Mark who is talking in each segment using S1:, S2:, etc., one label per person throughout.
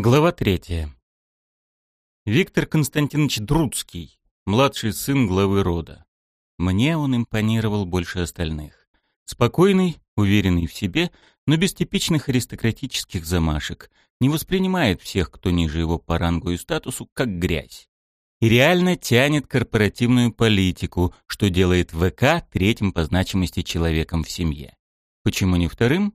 S1: Глава третья. Виктор Константинович Друцкий, младший сын главы рода. Мне он импонировал больше остальных. Спокойный, уверенный в себе, но без типичных аристократических замашек, не воспринимает всех, кто ниже его по рангу и статусу, как грязь. И реально тянет корпоративную политику, что делает ВК третьим по значимости человеком в семье. Почему не вторым?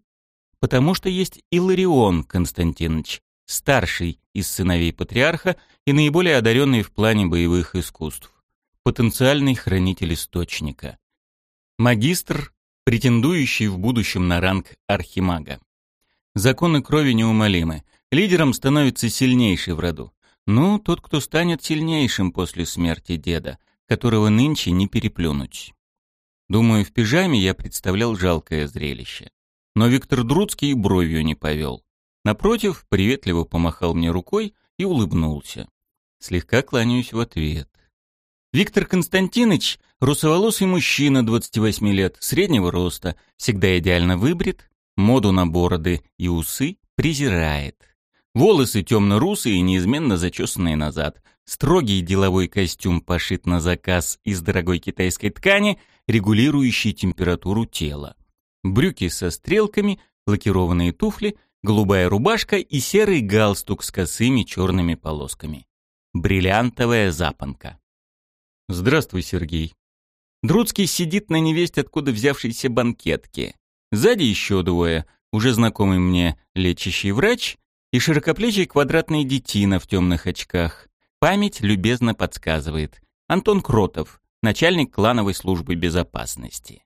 S1: Потому что есть Иларион Константинович, старший из сыновей патриарха и наиболее одаренный в плане боевых искусств, потенциальный хранитель источника. Магистр, претендующий в будущем на ранг архимага. Законы крови неумолимы. Лидером становится сильнейший в роду. Ну, тот, кто станет сильнейшим после смерти деда, которого нынче не переплюнуть. Думаю, в пижаме я представлял жалкое зрелище. Но Виктор Друцкий бровью не повел. Напротив, приветливо помахал мне рукой и улыбнулся. Слегка кланяюсь в ответ. Виктор Константинович — русоволосый мужчина 28 лет, среднего роста, всегда идеально выбрит, моду на бороды и усы презирает. Волосы темно-русые неизменно зачесанные назад. Строгий деловой костюм пошит на заказ из дорогой китайской ткани, регулирующий температуру тела. Брюки со стрелками, лакированные туфли — голубая рубашка и серый галстук с косыми черными полосками. Бриллиантовая запонка. «Здравствуй, Сергей». Друцкий сидит на невесть откуда взявшейся банкетке. Сзади еще двое, уже знакомый мне лечащий врач и широкоплечий квадратный детина в темных очках. Память любезно подсказывает. Антон Кротов, начальник клановой службы безопасности.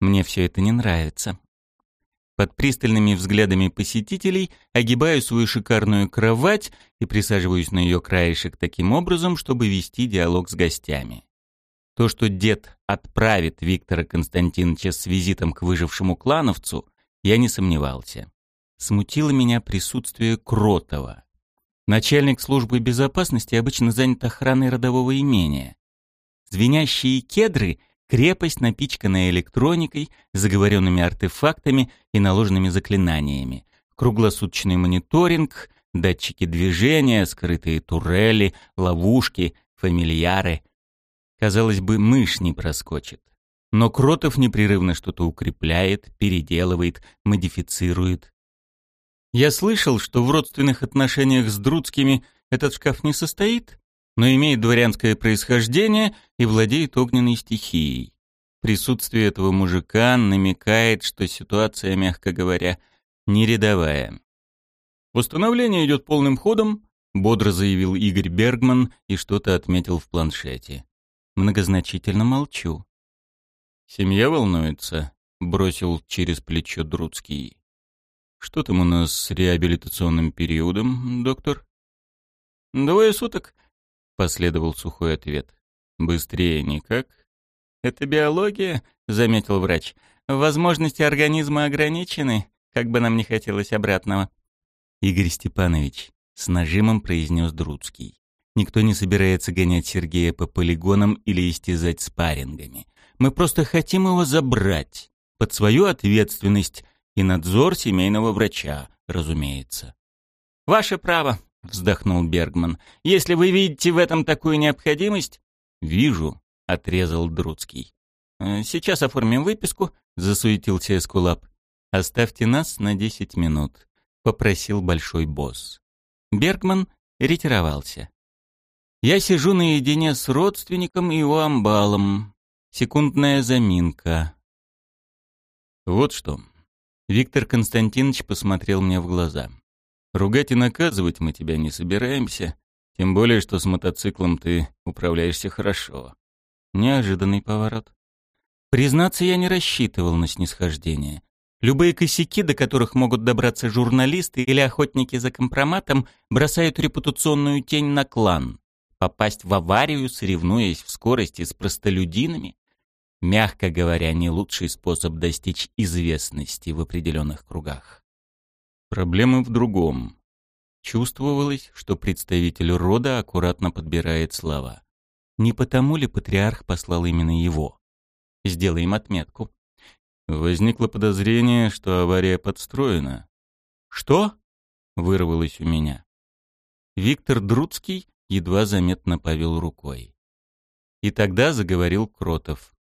S1: Мне все это не нравится. Под пристальными взглядами посетителей огибаю свою шикарную кровать и присаживаюсь на ее краешек таким образом, чтобы вести диалог с гостями. То, что дед отправит Виктора Константиновича с визитом к выжившему клановцу, я не сомневался. Смутило меня присутствие Кротова. Начальник службы безопасности обычно занят охраной родового имения. Звенящие кедры Крепость, напичканная электроникой, заговоренными артефактами и наложенными заклинаниями. Круглосуточный мониторинг, датчики движения, скрытые турели, ловушки, фамильяры. Казалось бы, мышь не проскочит. Но Кротов непрерывно что-то укрепляет, переделывает, модифицирует. Я слышал, что в родственных отношениях с Друцкими этот шкаф не состоит, но имеет дворянское происхождение и владеет огненной стихией. Присутствие этого мужика намекает, что ситуация, мягко говоря, не рядовая. «Восстановление идет полным ходом», — бодро заявил Игорь Бергман и что-то отметил в планшете. Многозначительно молчу. «Семья волнуется», — бросил через плечо Друцкий. «Что там у нас с реабилитационным периодом, доктор?» «Двое суток», Последовал сухой ответ. «Быстрее никак?» «Это биология», — заметил врач. «Возможности организма ограничены, как бы нам не хотелось обратного». «Игорь Степанович», — с нажимом произнес Друцкий. «Никто не собирается гонять Сергея по полигонам или истязать спаррингами. Мы просто хотим его забрать. Под свою ответственность и надзор семейного врача, разумеется». «Ваше право», вздохнул Бергман. Если вы видите в этом такую необходимость, вижу, отрезал Друцкий. «Э, сейчас оформим выписку, засуетился Эскулап. Оставьте нас на десять минут, попросил большой босс. Бергман ретировался. Я сижу наедине с родственником и его амбалом. Секундная заминка. Вот что. Виктор Константинович посмотрел мне в глаза. Ругать и наказывать мы тебя не собираемся, тем более, что с мотоциклом ты управляешься хорошо. Неожиданный поворот. Признаться, я не рассчитывал на снисхождение. Любые косяки, до которых могут добраться журналисты или охотники за компроматом, бросают репутационную тень на клан. Попасть в аварию, соревнуясь в скорости с простолюдинами, мягко говоря, не лучший способ достичь известности в определенных кругах. Проблема в другом. Чувствовалось, что представитель рода аккуратно подбирает слова. Не потому ли патриарх послал именно его? Сделаем отметку. Возникло подозрение, что авария подстроена. «Что?» — вырвалось у меня. Виктор Друцкий едва заметно повел рукой. И тогда заговорил Кротов.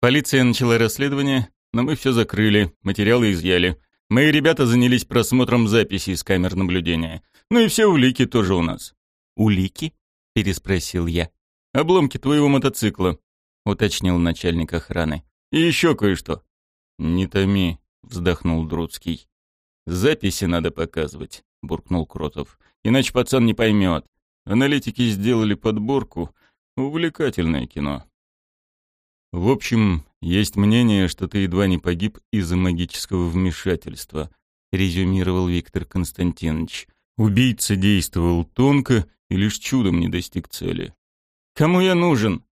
S1: Полиция начала расследование, но мы все закрыли, материалы изъяли. Мои ребята занялись просмотром записей с камер наблюдения. Ну и все улики тоже у нас.
S2: «Улики?» — переспросил я.
S1: «Обломки твоего мотоцикла», — уточнил начальник охраны. «И еще кое-что». «Не томи», — вздохнул Друцкий. «Записи надо показывать», — буркнул Кротов. «Иначе пацан не поймет. Аналитики сделали подборку. Увлекательное кино». «В общем, есть мнение, что ты едва не погиб из-за магического вмешательства», — резюмировал Виктор Константинович. «Убийца действовал тонко и лишь чудом не достиг цели». «Кому я нужен?»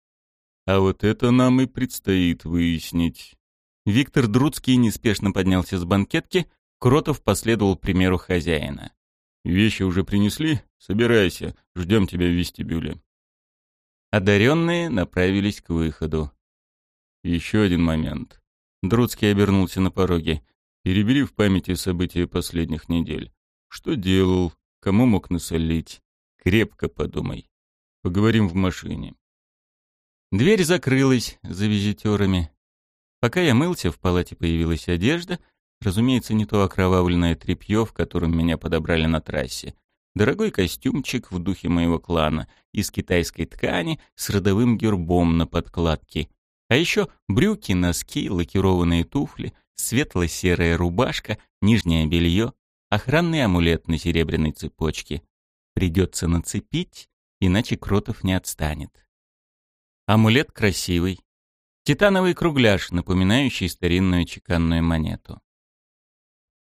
S1: «А вот это нам и предстоит выяснить». Виктор Друцкий неспешно поднялся с банкетки, Кротов последовал примеру хозяина. «Вещи уже принесли? Собирайся, ждем тебя в вестибюле». Одаренные направились к выходу. Еще один момент. Друцкий обернулся на пороге. Перебери в памяти события последних недель. Что делал? Кому мог насолить? Крепко подумай. Поговорим в машине. Дверь закрылась за визитерами. Пока я мылся, в палате появилась одежда. Разумеется, не то окровавленное тряпье, в котором меня подобрали на трассе. Дорогой костюмчик в духе моего клана, из китайской ткани, с родовым гербом на подкладке — а еще брюки, носки, лакированные туфли, светло-серая рубашка, нижнее белье, охранный амулет на серебряной цепочке. Придется нацепить, иначе Кротов не отстанет. Амулет красивый. Титановый кругляш, напоминающий старинную чеканную монету.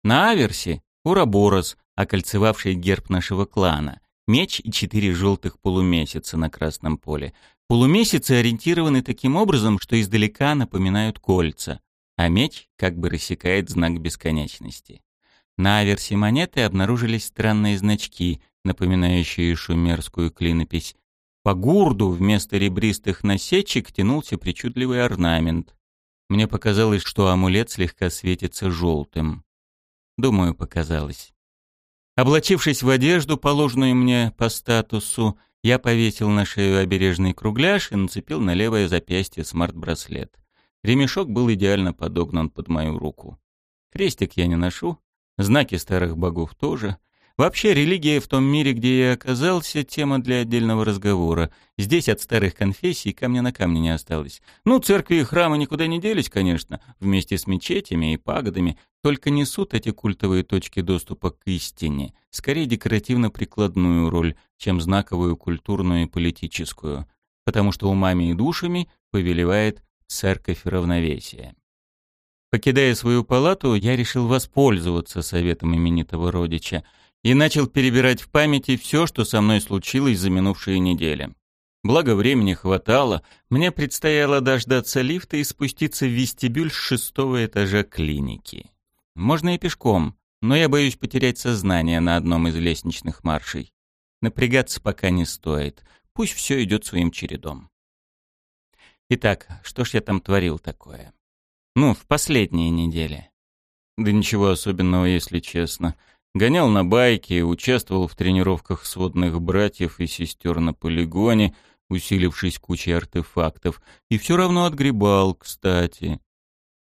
S1: На аверсе — Ураборос, окольцевавший герб нашего клана, меч и четыре желтых полумесяца на красном поле, Полумесяцы ориентированы таким образом, что издалека напоминают кольца, а меч как бы рассекает знак бесконечности. На аверсе монеты обнаружились странные значки, напоминающие шумерскую клинопись. По гурду вместо ребристых насечек тянулся причудливый орнамент. Мне показалось, что амулет слегка светится желтым. Думаю, показалось. Облачившись в одежду, положенную мне по статусу, я повесил на шею обережный кругляш и нацепил на левое запястье смарт-браслет. Ремешок был идеально подогнан под мою руку. Крестик я не ношу, знаки старых богов тоже. Вообще, религия в том мире, где я оказался, тема для отдельного разговора. Здесь от старых конфессий камня на камне не осталось. Ну, церкви и храмы никуда не делись, конечно, вместе с мечетями и пагодами, только несут эти культовые точки доступа к истине, скорее декоративно-прикладную роль, чем знаковую культурную и политическую, потому что умами и душами повелевает церковь равновесия. Покидая свою палату, я решил воспользоваться советом именитого родича и начал перебирать в памяти все, что со мной случилось за минувшие недели. Благо времени хватало, мне предстояло дождаться лифта и спуститься в вестибюль с шестого этажа клиники. Можно и пешком, но я боюсь потерять сознание на одном из лестничных маршей. Напрягаться пока не стоит. Пусть все идет своим чередом. Итак, что ж я там творил такое? Ну, в последние недели. Да ничего особенного, если честно. Гонял на байке, участвовал в тренировках сводных братьев и сестер на полигоне, усилившись кучей артефактов, и все равно отгребал, кстати.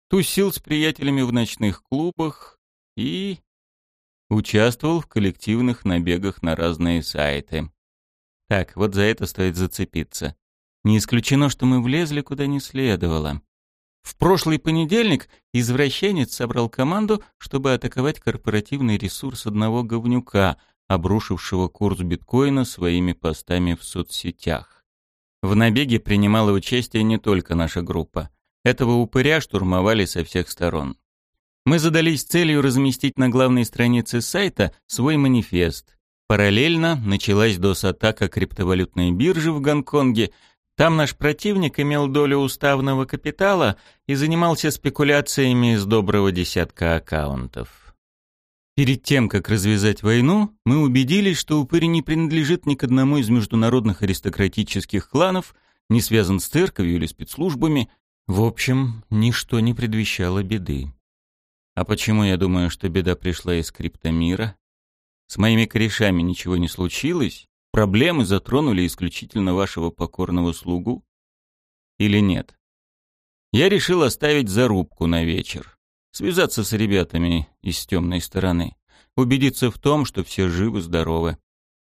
S1: Тусил с приятелями в ночных клубах и Участвовал в коллективных набегах на разные сайты. Так, вот за это стоит зацепиться. Не исключено, что мы влезли куда не следовало. В прошлый понедельник извращенец собрал команду, чтобы атаковать корпоративный ресурс одного говнюка, обрушившего курс биткоина своими постами в соцсетях. В набеге принимала участие не только наша группа. Этого упыря штурмовали со всех сторон. Мы задались целью разместить на главной странице сайта свой манифест. Параллельно началась DOS-атака криптовалютной биржи в Гонконге. Там наш противник имел долю уставного капитала и занимался спекуляциями с доброго десятка аккаунтов. Перед тем, как развязать войну, мы убедились, что упырь не принадлежит ни к одному из международных аристократических кланов, не связан с церковью или спецслужбами. В общем, ничто не предвещало беды. А почему я думаю, что беда пришла из криптомира? С моими корешами ничего не случилось? Проблемы затронули исключительно вашего покорного слугу? Или нет? Я решил оставить зарубку на вечер. Связаться с ребятами из темной стороны. Убедиться в том, что все живы-здоровы.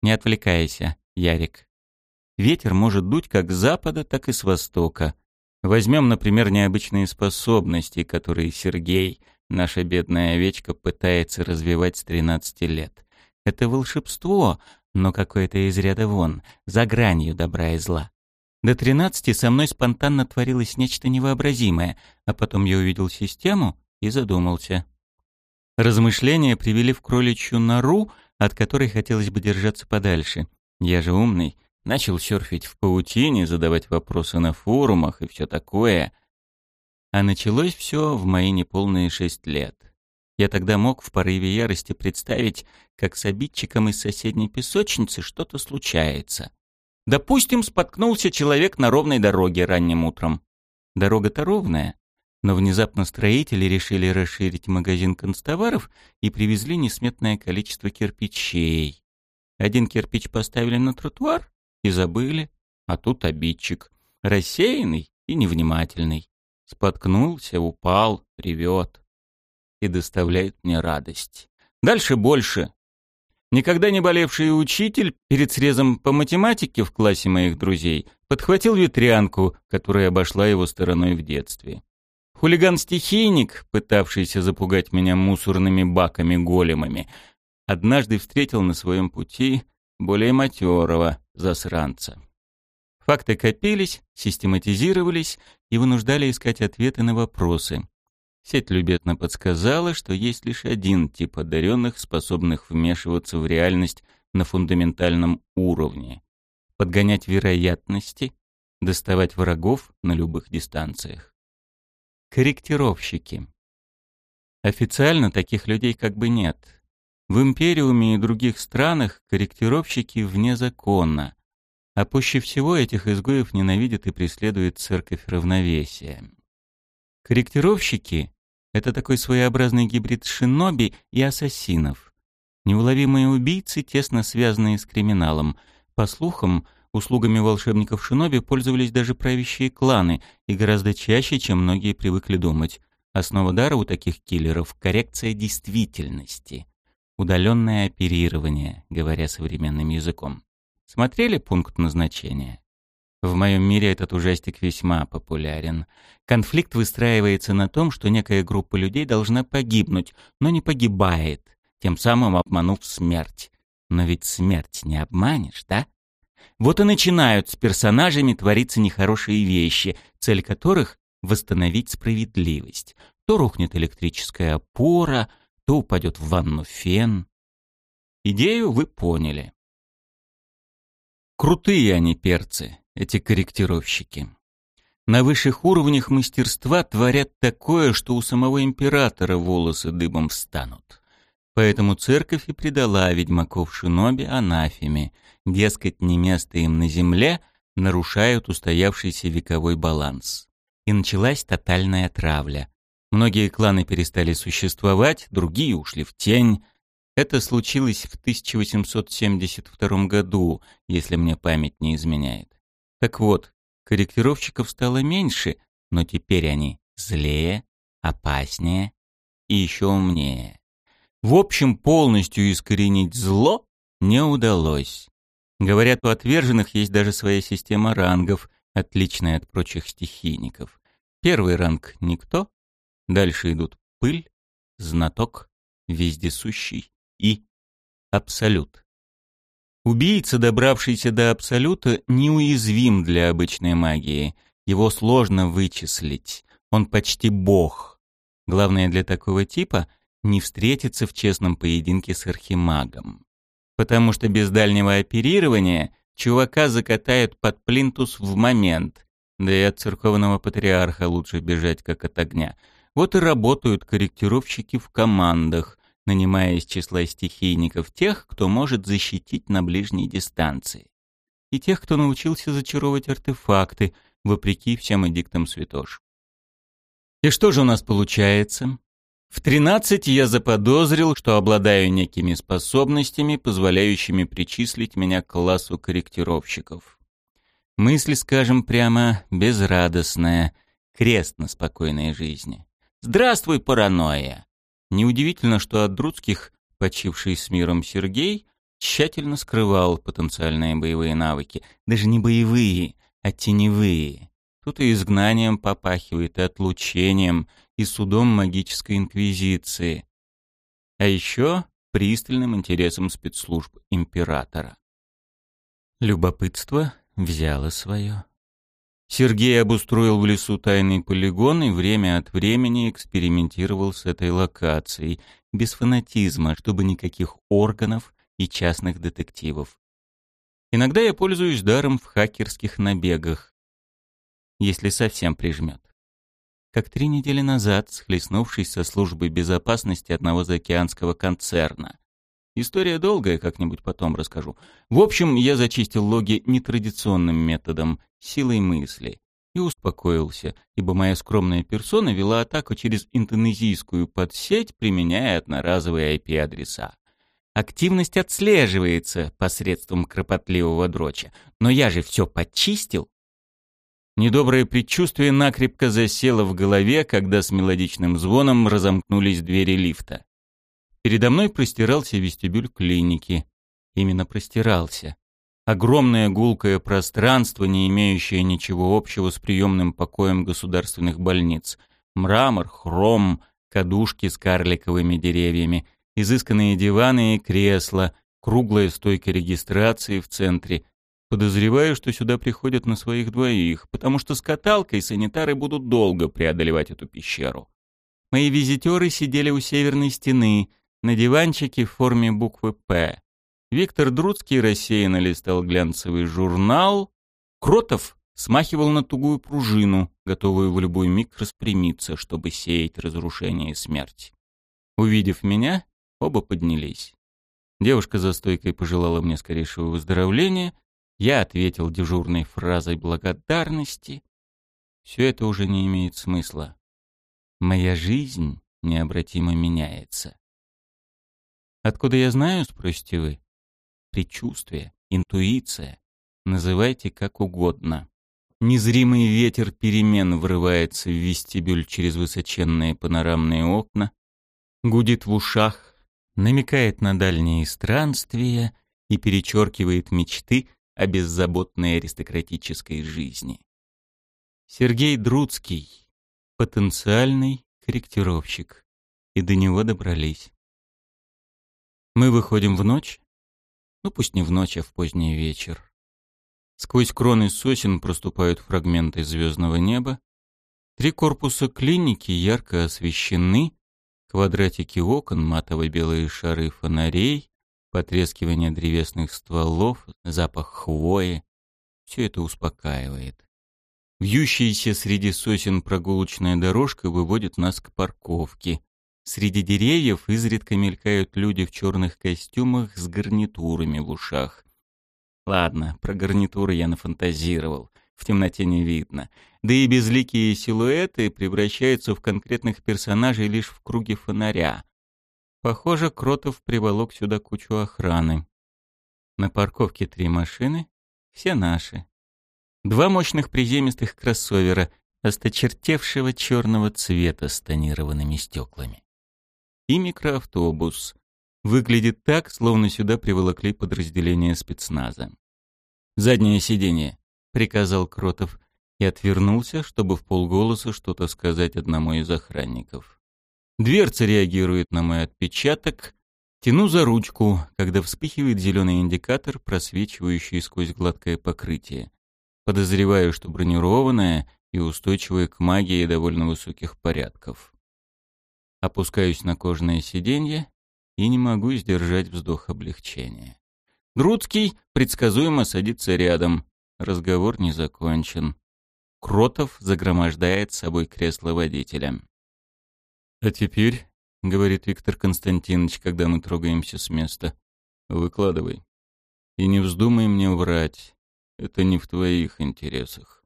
S1: Не отвлекайся, Ярик. Ветер может дуть как с запада, так и с востока. Возьмем, например, необычные способности, которые Сергей, наша бедная овечка, пытается развивать с 13 лет. Это волшебство, но какое-то из ряда вон, за гранью добра и зла. До 13 со мной спонтанно творилось нечто невообразимое, а потом я увидел систему и задумался. Размышления привели в кроличью нору, от которой хотелось бы держаться подальше. Я же умный, начал серфить в паутине, задавать вопросы на форумах и все такое. А началось все в мои неполные шесть лет. Я тогда мог в порыве ярости представить, как с обидчиком из соседней песочницы что-то случается. Допустим, споткнулся человек на ровной дороге ранним утром. Дорога-то ровная, но внезапно строители решили расширить магазин констоваров и привезли несметное количество кирпичей. Один кирпич поставили на тротуар и забыли, а тут обидчик, рассеянный и невнимательный. Споткнулся, упал, ревет и доставляет мне радость. Дальше больше. Никогда не болевший учитель перед срезом по математике в классе моих друзей подхватил ветрянку, которая обошла его стороной в детстве. Хулиган-стихийник, пытавшийся запугать меня мусорными баками-големами, однажды встретил на своем пути более матерого засранца. Факты копились, систематизировались и вынуждали искать ответы на вопросы. Сеть любезно подсказала, что есть лишь один тип одаренных, способных вмешиваться в реальность на фундаментальном уровне. Подгонять вероятности, доставать врагов на любых дистанциях. Корректировщики. Официально таких людей как бы нет. В Империуме и других странах корректировщики вне закона. А пуще всего этих изгоев ненавидит и преследует Церковь Равновесия. Корректировщики — это такой своеобразный гибрид шиноби и ассасинов. Неуловимые убийцы, тесно связанные с криминалом. По слухам, Услугами волшебников Шиноби пользовались даже правящие кланы, и гораздо чаще, чем многие привыкли думать. Основа дара у таких киллеров — коррекция действительности. Удаленное оперирование, говоря современным языком. Смотрели пункт назначения? В моем мире этот ужастик весьма популярен. Конфликт выстраивается на том, что некая группа людей должна погибнуть, но не погибает, тем самым обманув смерть. Но ведь смерть не обманешь, да? Вот и начинают с персонажами твориться нехорошие вещи, цель которых — восстановить справедливость. То рухнет электрическая опора, то упадет в ванну фен. Идею вы поняли. Крутые они перцы, эти корректировщики. На высших уровнях мастерства творят такое, что у самого императора волосы дыбом встанут. Поэтому церковь и предала ведьмаков Шиноби анафеме, дескать, не место им на земле, нарушают устоявшийся вековой баланс. И началась тотальная травля. Многие кланы перестали существовать, другие ушли в тень. Это случилось в 1872 году, если мне память не изменяет. Так вот, корректировщиков стало меньше, но теперь они злее, опаснее и еще умнее. В общем, полностью искоренить зло не удалось. Говорят, у отверженных есть даже своя система рангов, отличная от прочих стихийников. Первый ранг — никто, дальше идут пыль, знаток, вездесущий и абсолют. Убийца, добравшийся до абсолюта, неуязвим для обычной магии. Его сложно вычислить. Он почти бог. Главное для такого типа не встретиться в честном поединке с архимагом. Потому что без дальнего оперирования чувака закатают под плинтус в момент, да и от церковного патриарха лучше бежать как от огня. Вот и работают корректировщики в командах, нанимая из числа стихийников тех, кто может защитить на ближней дистанции. И тех, кто научился зачаровывать артефакты, вопреки всем эдиктам святош. И что же у нас получается? В тринадцать я заподозрил, что обладаю некими способностями, позволяющими причислить меня к классу корректировщиков. Мысль, скажем прямо, безрадостная, крест на спокойной жизни. Здравствуй, паранойя! Неудивительно, что от Друцких, почивший с миром Сергей, тщательно скрывал потенциальные боевые навыки. Даже не боевые, а теневые. Тут и изгнанием попахивает, и отлучением, и судом магической инквизиции. А еще пристальным интересом спецслужб императора. Любопытство взяло свое. Сергей обустроил в лесу тайный полигон и время от времени экспериментировал с этой локацией, без фанатизма, чтобы никаких органов и частных детективов. Иногда я пользуюсь даром в хакерских набегах, если совсем прижмет. Как три недели назад, схлестнувшись со службой безопасности одного заокеанского концерна. История долгая, как-нибудь потом расскажу. В общем, я зачистил логи нетрадиционным методом, силой мысли, и успокоился, ибо моя скромная персона вела атаку через индонезийскую подсеть, применяя одноразовые IP-адреса. Активность отслеживается посредством кропотливого дроча. Но я же все почистил. Недоброе предчувствие накрепко засело в голове, когда с мелодичным звоном разомкнулись двери лифта. Передо мной простирался вестибюль клиники. Именно простирался. Огромное гулкое пространство, не имеющее ничего общего с приемным покоем государственных больниц. Мрамор, хром, кадушки с карликовыми деревьями — изысканные диваны и кресла, круглая стойка регистрации в центре. Подозреваю, что сюда приходят на своих двоих, потому что с каталкой санитары будут долго преодолевать эту пещеру. Мои визитеры сидели у северной стены, на диванчике в форме буквы «П». Виктор Друцкий рассеянно листал глянцевый журнал. Кротов смахивал на тугую пружину, готовую в любой миг распрямиться, чтобы сеять разрушение и смерть. Увидев меня, Оба поднялись. Девушка за стойкой пожелала мне скорейшего выздоровления. Я ответил дежурной фразой благодарности. Все это уже не имеет смысла. Моя жизнь необратимо меняется. Откуда я знаю, спросите вы? Предчувствие, интуиция. Называйте как угодно. Незримый ветер перемен врывается в вестибюль через высоченные панорамные окна, гудит в ушах, намекает на дальние странствия и перечеркивает мечты о беззаботной аристократической жизни. Сергей Друцкий — потенциальный корректировщик, и до него добрались. Мы выходим в ночь, ну пусть не в ночь, а в поздний вечер. Сквозь кроны сосен проступают фрагменты звездного неба. Три корпуса клиники ярко освещены, Квадратики окон, матово-белые шары фонарей, потрескивание древесных стволов, запах хвои — все это успокаивает. Вьющаяся среди сосен прогулочная дорожка выводит нас к парковке. Среди деревьев изредка мелькают люди в черных костюмах с гарнитурами в ушах. Ладно, про гарнитуры я нафантазировал — в темноте не видно. Да и безликие силуэты превращаются в конкретных персонажей лишь в круге фонаря. Похоже, Кротов приволок сюда кучу охраны. На парковке три машины, все наши. Два мощных приземистых кроссовера, осточертевшего черного цвета с тонированными стеклами. И микроавтобус. Выглядит так, словно сюда приволокли подразделение спецназа. Заднее сиденье приказал Кротов и отвернулся, чтобы в полголоса что-то сказать одному из охранников. Дверца реагирует на мой отпечаток. Тяну за ручку, когда вспыхивает зеленый индикатор, просвечивающий сквозь гладкое покрытие. Подозреваю, что бронированное и устойчивое к магии довольно высоких порядков. Опускаюсь на кожаное сиденье и не могу сдержать вздох облегчения. Грудский предсказуемо садится рядом, Разговор не закончен. Кротов загромождает собой кресло водителя. «А теперь», — говорит Виктор Константинович, когда мы трогаемся с места, — «выкладывай. И не вздумай мне врать. Это не в твоих интересах».